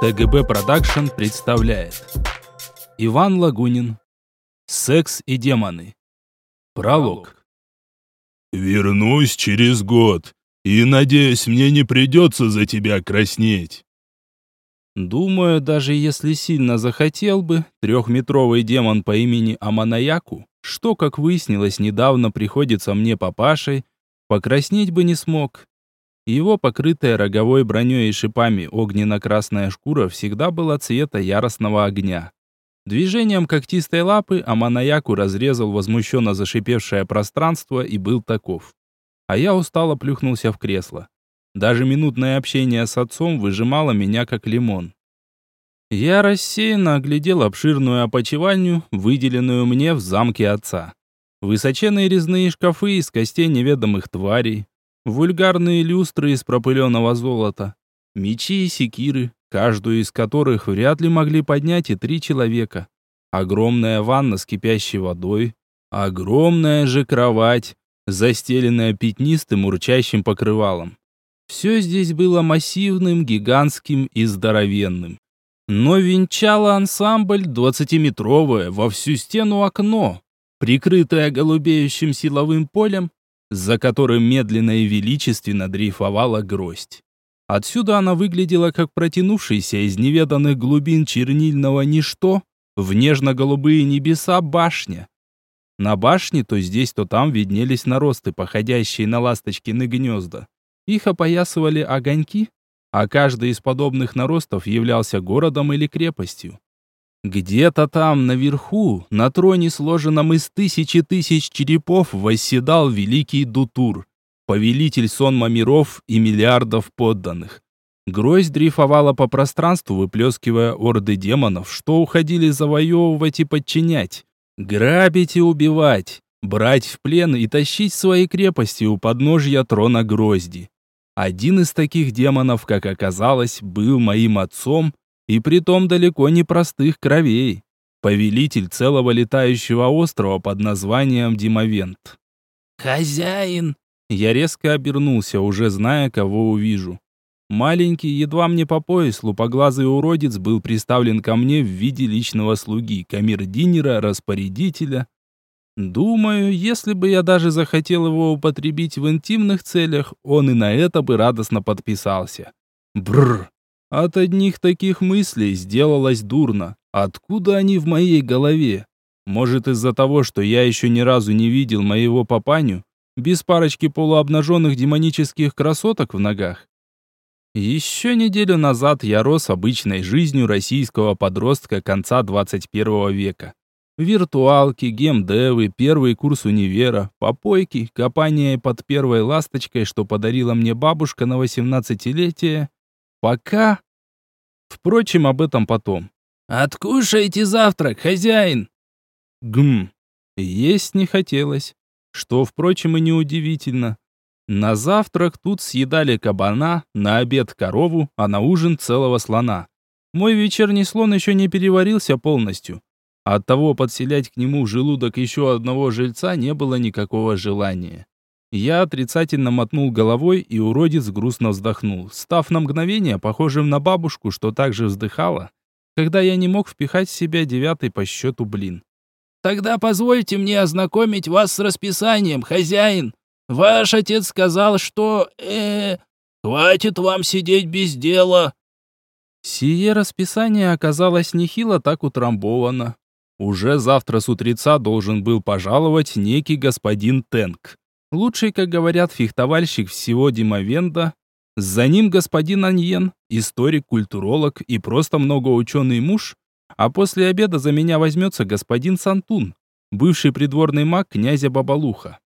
ТГБ Продакшн представляет Иван Лагунин Секс и демоны Пролог «Вернусь через год, и, надеюсь, мне не придется за тебя краснеть». Думаю, даже если сильно захотел бы, трехметровый демон по имени Аманаяку, что, как выяснилось, недавно приходится мне папашей, покраснеть бы не смог. Его покрытая роговой броней и шипами огненно-красная шкура всегда была цвета яростного огня. Движением когтистой лапы Аманаяку разрезал возмущенно зашипевшее пространство и был таков. А я устало плюхнулся в кресло. Даже минутное общение с отцом выжимало меня как лимон. Я рассеянно оглядел обширную опочивальню, выделенную мне в замке отца. Высоченные резные шкафы из костей неведомых тварей, вульгарные люстры из пропыленного золота, мечи и секиры, каждую из которых вряд ли могли поднять и три человека. Огромная ванна с кипящей водой, огромная же кровать, застеленная пятнистым урчащим покрывалом. Все здесь было массивным, гигантским и здоровенным. Но венчало ансамбль двадцатиметровое во всю стену окно, прикрытое голубеющим силовым полем, за которым медленно и величественно дрейфовала гроздь. Отсюда она выглядела как протянувшаяся из неведанных глубин чернильного ничто в нежно-голубые небеса башня. На башне то здесь, то там виднелись наросты, походящие на ласточкины гнезда. Их опоясывали огоньки, а каждый из подобных наростов являлся городом или крепостью. Где-то там, наверху, на троне, сложенном из тысячи тысяч черепов, восседал великий Дутур, повелитель сонма миров и миллиардов подданных. Грозь дрейфовала по пространству, выплескивая орды демонов, что уходили завоевывать и подчинять, грабить и убивать, брать в плен и тащить свои крепости у подножья трона Грозди. Один из таких демонов, как оказалось, был моим отцом и притом далеко не простых кровей. Повелитель целого летающего острова под названием Димовент. «Хозяин!» Я резко обернулся, уже зная, кого увижу. Маленький, едва мне по пояс, лупоглазый уродец был приставлен ко мне в виде личного слуги, камердинера, распорядителя. Думаю, если бы я даже захотел его употребить в интимных целях, он и на это бы радостно подписался. Бррр! От одних таких мыслей сделалось дурно. Откуда они в моей голове? Может, из-за того, что я еще ни разу не видел моего папаню, без парочки полуобнаженных демонических красоток в ногах? Еще неделю назад я рос обычной жизнью российского подростка конца 21 века. Виртуалки, геймдевы, первый курс универа, попойки, копание под первой ласточкой, что подарила мне бабушка на 18-летие, Пока... Впрочем, об этом потом. «Откушайте завтрак, хозяин!» Гм. Есть не хотелось. Что, впрочем, и неудивительно. На завтрак тут съедали кабана, на обед корову, а на ужин целого слона. Мой вечерний слон еще не переварился полностью. Оттого подселять к нему в желудок еще одного жильца не было никакого желания. Я отрицательно мотнул головой, и уродец грустно вздохнул, став на мгновение похожим на бабушку, что также вздыхала, когда я не мог впихать в себя девятый по счету блин. «Тогда позвольте мне ознакомить вас с расписанием, хозяин. Ваш отец сказал, что... э хватит вам сидеть без дела». Сие расписание оказалось нехило так утрамбовано. Уже завтра с утреца должен был пожаловать некий господин Тенк. Лучший, как говорят, фехтовальщик всего Димовенда. За ним господин Аньен, историк, культуролог и просто многоученый муж. А после обеда за меня возьмется господин Сантун, бывший придворный маг князя Бабалуха.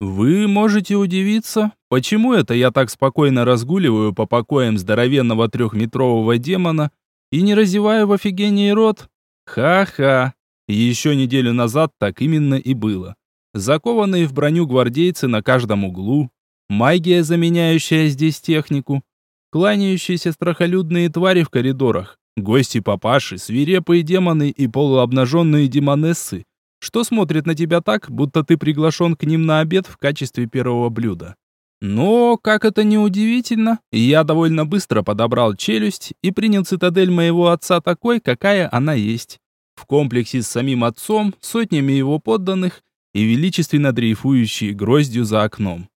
Вы можете удивиться, почему это я так спокойно разгуливаю по покоям здоровенного трехметрового демона и не разеваю в офигении рот? Ха-ха. Еще неделю назад так именно и было закованные в броню гвардейцы на каждом углу, магия, заменяющая здесь технику, кланяющиеся страхолюдные твари в коридорах, гости папаши, свирепые демоны и полуобнаженные демонессы, что смотрят на тебя так, будто ты приглашен к ним на обед в качестве первого блюда. Но, как это ни удивительно, я довольно быстро подобрал челюсть и принял цитадель моего отца такой, какая она есть. В комплексе с самим отцом, сотнями его подданных и величественно дрейфующей гроздью за окном.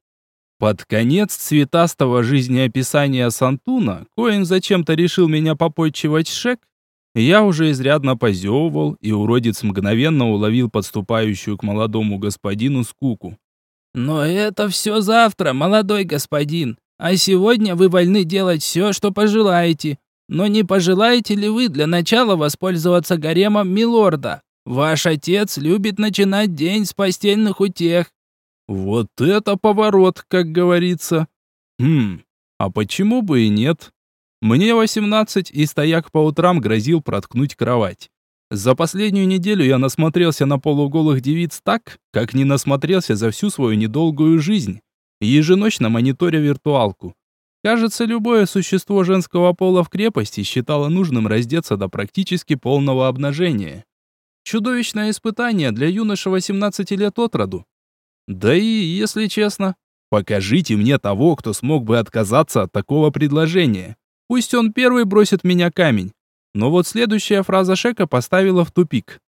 Под конец цветастого жизнеописания Сантуна, коим зачем-то решил меня попойчивать Шек, я уже изрядно позевывал, и уродец мгновенно уловил подступающую к молодому господину скуку. «Но это все завтра, молодой господин, а сегодня вы вольны делать все, что пожелаете. Но не пожелаете ли вы для начала воспользоваться гаремом милорда? Ваш отец любит начинать день с постельных утех». Вот это поворот, как говорится. Хм, а почему бы и нет? Мне 18, и стояк по утрам грозил проткнуть кровать. За последнюю неделю я насмотрелся на полуголых девиц так, как не насмотрелся за всю свою недолгую жизнь, еженочно мониторя виртуалку. Кажется, любое существо женского пола в крепости считало нужным раздеться до практически полного обнажения. Чудовищное испытание для юноши 18 лет от роду. Да и, если честно, покажите мне того, кто смог бы отказаться от такого предложения. Пусть он первый бросит меня камень. Но вот следующая фраза Шека поставила в тупик.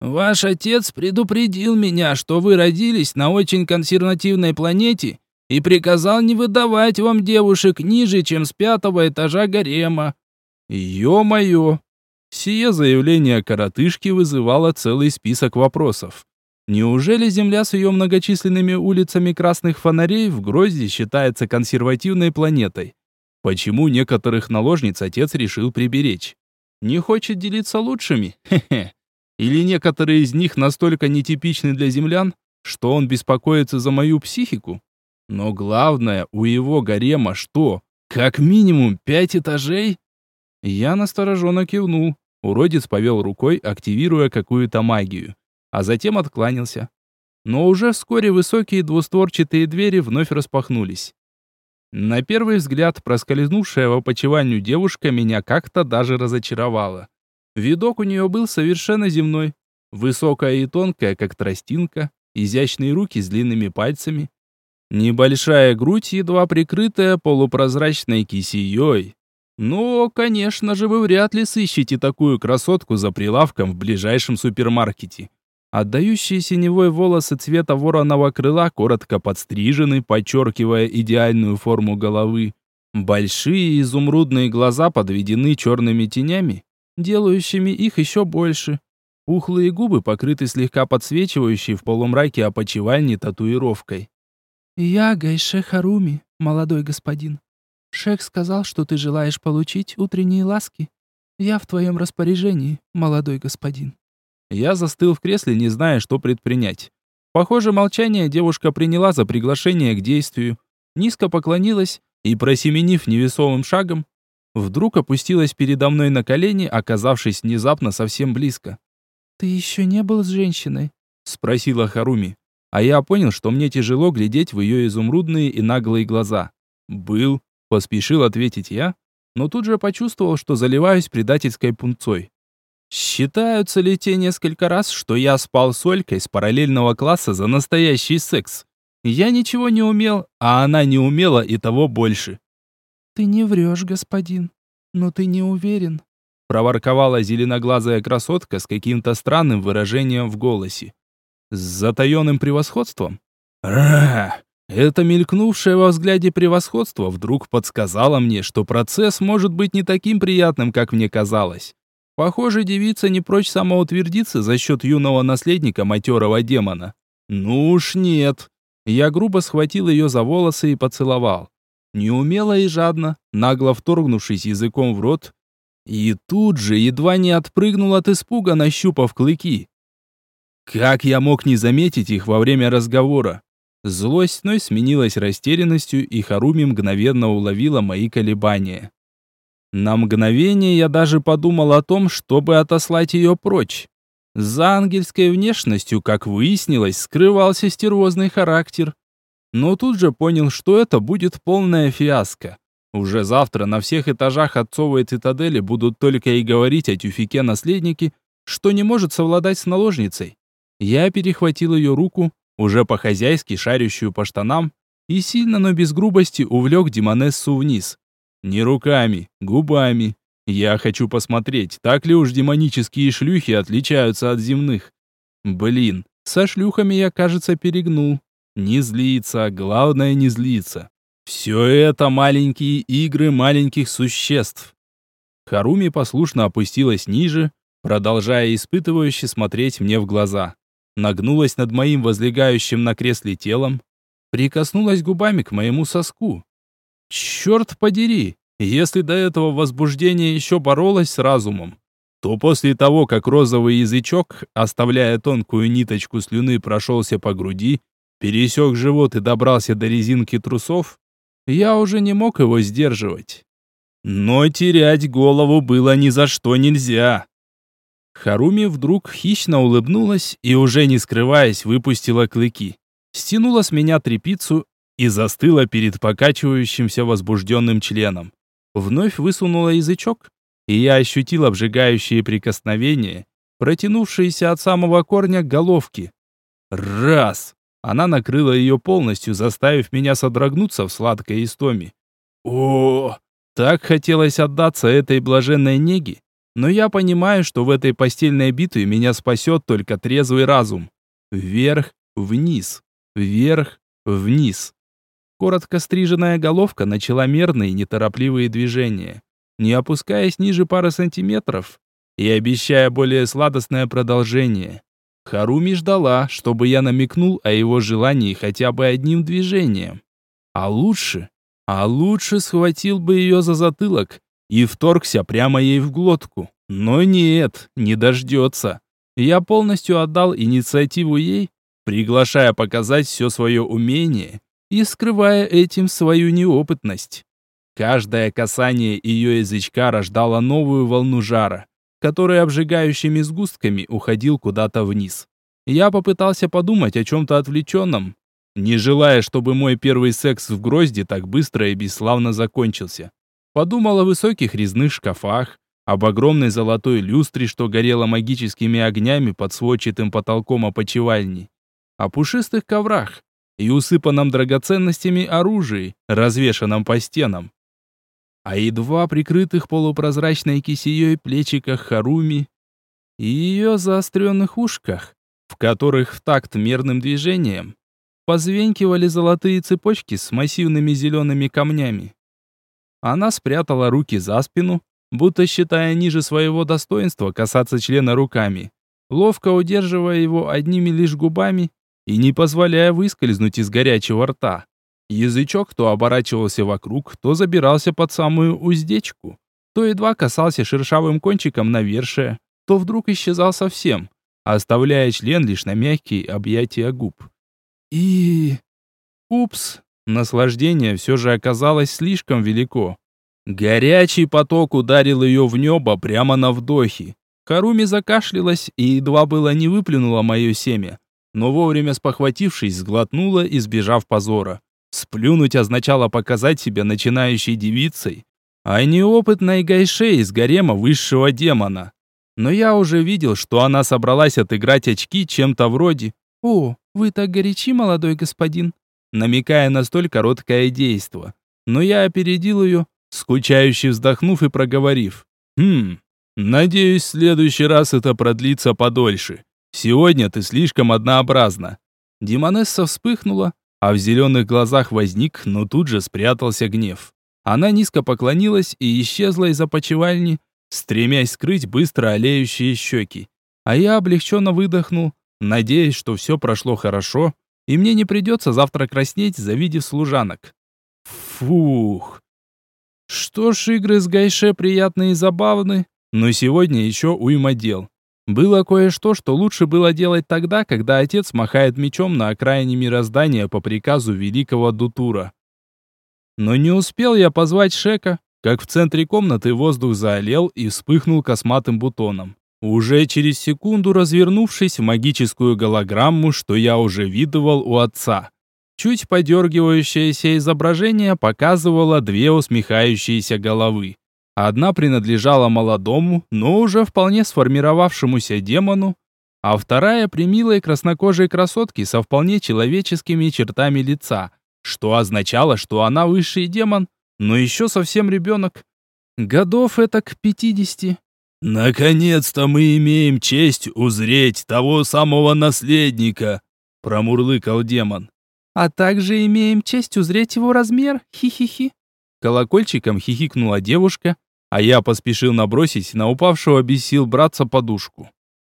«Ваш отец предупредил меня, что вы родились на очень консервативной планете и приказал не выдавать вам девушек ниже, чем с пятого этажа гарема». Ё-моё! Сие заявление коротышки вызывало целый список вопросов. Неужели Земля с ее многочисленными улицами красных фонарей в Грозде считается консервативной планетой? Почему некоторых наложниц отец решил приберечь? Не хочет делиться лучшими? Хе-хе. Или некоторые из них настолько нетипичны для землян, что он беспокоится за мою психику? Но главное, у его гарема что? Как минимум пять этажей? Я настороженно кивнул. Уродец повел рукой, активируя какую-то магию, а затем откланялся. Но уже вскоре высокие двустворчатые двери вновь распахнулись. На первый взгляд, проскользнувшая в опочиванию девушка меня как-то даже разочаровала. Видок у нее был совершенно земной. Высокая и тонкая, как тростинка, изящные руки с длинными пальцами. Небольшая грудь, едва прикрытая полупрозрачной кисеей. Но, конечно же, вы вряд ли сыщете такую красотку за прилавком в ближайшем супермаркете. Отдающие синевой волосы цвета вороного крыла коротко подстрижены, подчеркивая идеальную форму головы. Большие изумрудные глаза подведены черными тенями, делающими их еще больше. Пухлые губы покрыты слегка подсвечивающей в полумраке опочивальни татуировкой. «Я Гайше Харуми, молодой господин. Шех сказал, что ты желаешь получить утренние ласки. Я в твоем распоряжении, молодой господин». Я застыл в кресле, не зная, что предпринять. Похоже, молчание девушка приняла за приглашение к действию, низко поклонилась и, просеменив невесомым шагом, вдруг опустилась передо мной на колени, оказавшись внезапно совсем близко. «Ты еще не был с женщиной?» — спросила Харуми. А я понял, что мне тяжело глядеть в ее изумрудные и наглые глаза. «Был», — поспешил ответить я, но тут же почувствовал, что заливаюсь предательской пунцой. Считаются ли те несколько раз, что я спал с Олькой с параллельного класса за настоящий секс? Я ничего не умел, а она не умела и того больше. «Ты не врешь, господин, но ты не уверен», проворковала зеленоглазая красотка с каким-то странным выражением в голосе. С затаенным превосходством? Ра! Это мелькнувшее во взгляде превосходство вдруг подсказало мне, что процесс может быть не таким приятным, как мне казалось. Похоже, девица не прочь самоутвердиться за счет юного наследника матерого демона. Ну уж нет. Я грубо схватил ее за волосы и поцеловал. Неумело и жадно, нагло вторгнувшись языком в рот, и тут же едва не отпрыгнул от испуга, нащупав клыки. Как я мог не заметить их во время разговора? Злость Ной сменилась растерянностью, и Харуми мгновенно уловила мои колебания. На мгновение я даже подумал о том, чтобы отослать ее прочь. За ангельской внешностью, как выяснилось, скрывался стервозный характер. Но тут же понял, что это будет полная фиаско. Уже завтра на всех этажах отцовой цитадели будут только и говорить о тюфике-наследнике, что не может совладать с наложницей. Я перехватил ее руку, уже по-хозяйски шарящую по штанам, и сильно, но без грубости увлек Демонессу вниз. Не руками, губами. Я хочу посмотреть, так ли уж демонические шлюхи отличаются от земных. Блин, со шлюхами я, кажется, перегнул. Не злиться, главное не злиться. Все это маленькие игры маленьких существ. Харуми послушно опустилась ниже, продолжая испытывающе смотреть мне в глаза. Нагнулась над моим возлегающим на кресле телом, прикоснулась губами к моему соску. Черт подери, если до этого возбуждение еще боролось с разумом, то после того, как розовый язычок, оставляя тонкую ниточку слюны, прошелся по груди, пересек живот и добрался до резинки трусов, я уже не мог его сдерживать. Но терять голову было ни за что нельзя. Харуми вдруг хищно улыбнулась и, уже не скрываясь, выпустила клыки. Стянула с меня трепицу и застыла перед покачивающимся возбужденным членом. Вновь высунула язычок, и я ощутил обжигающие прикосновения, протянувшиеся от самого корня к головке. Раз! Она накрыла ее полностью, заставив меня содрогнуться в сладкой истоме. О, так хотелось отдаться этой блаженной неге, но я понимаю, что в этой постельной битве меня спасет только трезвый разум. Вверх, вниз, вверх, вниз. Коротко стриженная головка начала мерные неторопливые движения, не опускаясь ниже пары сантиметров и обещая более сладостное продолжение. Харуми ждала, чтобы я намекнул о его желании хотя бы одним движением. А лучше, а лучше схватил бы ее за затылок и вторгся прямо ей в глотку. Но нет, не дождется. Я полностью отдал инициативу ей, приглашая показать все свое умение и скрывая этим свою неопытность. Каждое касание ее язычка рождало новую волну жара, который обжигающими сгустками уходил куда-то вниз. Я попытался подумать о чем-то отвлеченном, не желая, чтобы мой первый секс в грозде так быстро и бесславно закончился. Подумал о высоких резных шкафах, об огромной золотой люстре, что горела магическими огнями под сводчатым потолком опочивальни, о пушистых коврах и усыпанном драгоценностями оружии, развешанном по стенам, а едва прикрытых полупрозрачной кисеей плечиках Харуми и ее заостренных ушках, в которых в такт мерным движением позвенькивали золотые цепочки с массивными зелеными камнями. Она спрятала руки за спину, будто считая ниже своего достоинства касаться члена руками, ловко удерживая его одними лишь губами и не позволяя выскользнуть из горячего рта. Язычок то оборачивался вокруг, то забирался под самую уздечку, то едва касался шершавым кончиком навершия, то вдруг исчезал совсем, оставляя член лишь на мягкие объятия губ. И... Упс, наслаждение все же оказалось слишком велико. Горячий поток ударил ее в небо прямо на вдохе. Харуми закашлялась и едва было не выплюнула мое семя, но вовремя спохватившись, сглотнула, избежав позора. Сплюнуть означало показать себя начинающей девицей, а не опытной гайшей из гарема высшего демона. Но я уже видел, что она собралась отыграть очки чем-то вроде «О, вы так горячи, молодой господин», намекая на столь короткое действо. Но я опередил ее, скучающе вздохнув и проговорив. «Хм, надеюсь, в следующий раз это продлится подольше. Сегодня ты слишком однообразна». Демонесса вспыхнула, а в зеленых глазах возник, но тут же спрятался гнев. Она низко поклонилась и исчезла из опочивальни, стремясь скрыть быстро олеющие щеки. А я облегченно выдохнул, надеясь, что все прошло хорошо, и мне не придется завтра краснеть, завидев служанок. Фух, что ж, игры с Гайше приятные и забавны, но сегодня еще уйма дел. Было кое-что, что лучше было делать тогда, когда отец махает мечом на окраине мироздания по приказу великого Дутура. Но не успел я позвать Шека, как в центре комнаты воздух заолел и вспыхнул косматым бутоном. Уже через секунду развернувшись в магическую голограмму, что я уже видывал у отца. Чуть подергивающееся изображение показывало две усмехающиеся головы. Одна принадлежала молодому, но уже вполне сформировавшемуся демону, а вторая примилой краснокожей красотке со вполне человеческими чертами лица, что означало, что она высший демон, но еще совсем ребенок. Годов это к пятидесяти. «Наконец-то мы имеем честь узреть того самого наследника», — промурлыкал демон. «А также имеем честь узреть его размер, хи-хи-хи». Колокольчиком хихикнула девушка, а я поспешил набросить на упавшего без сил братца подушку.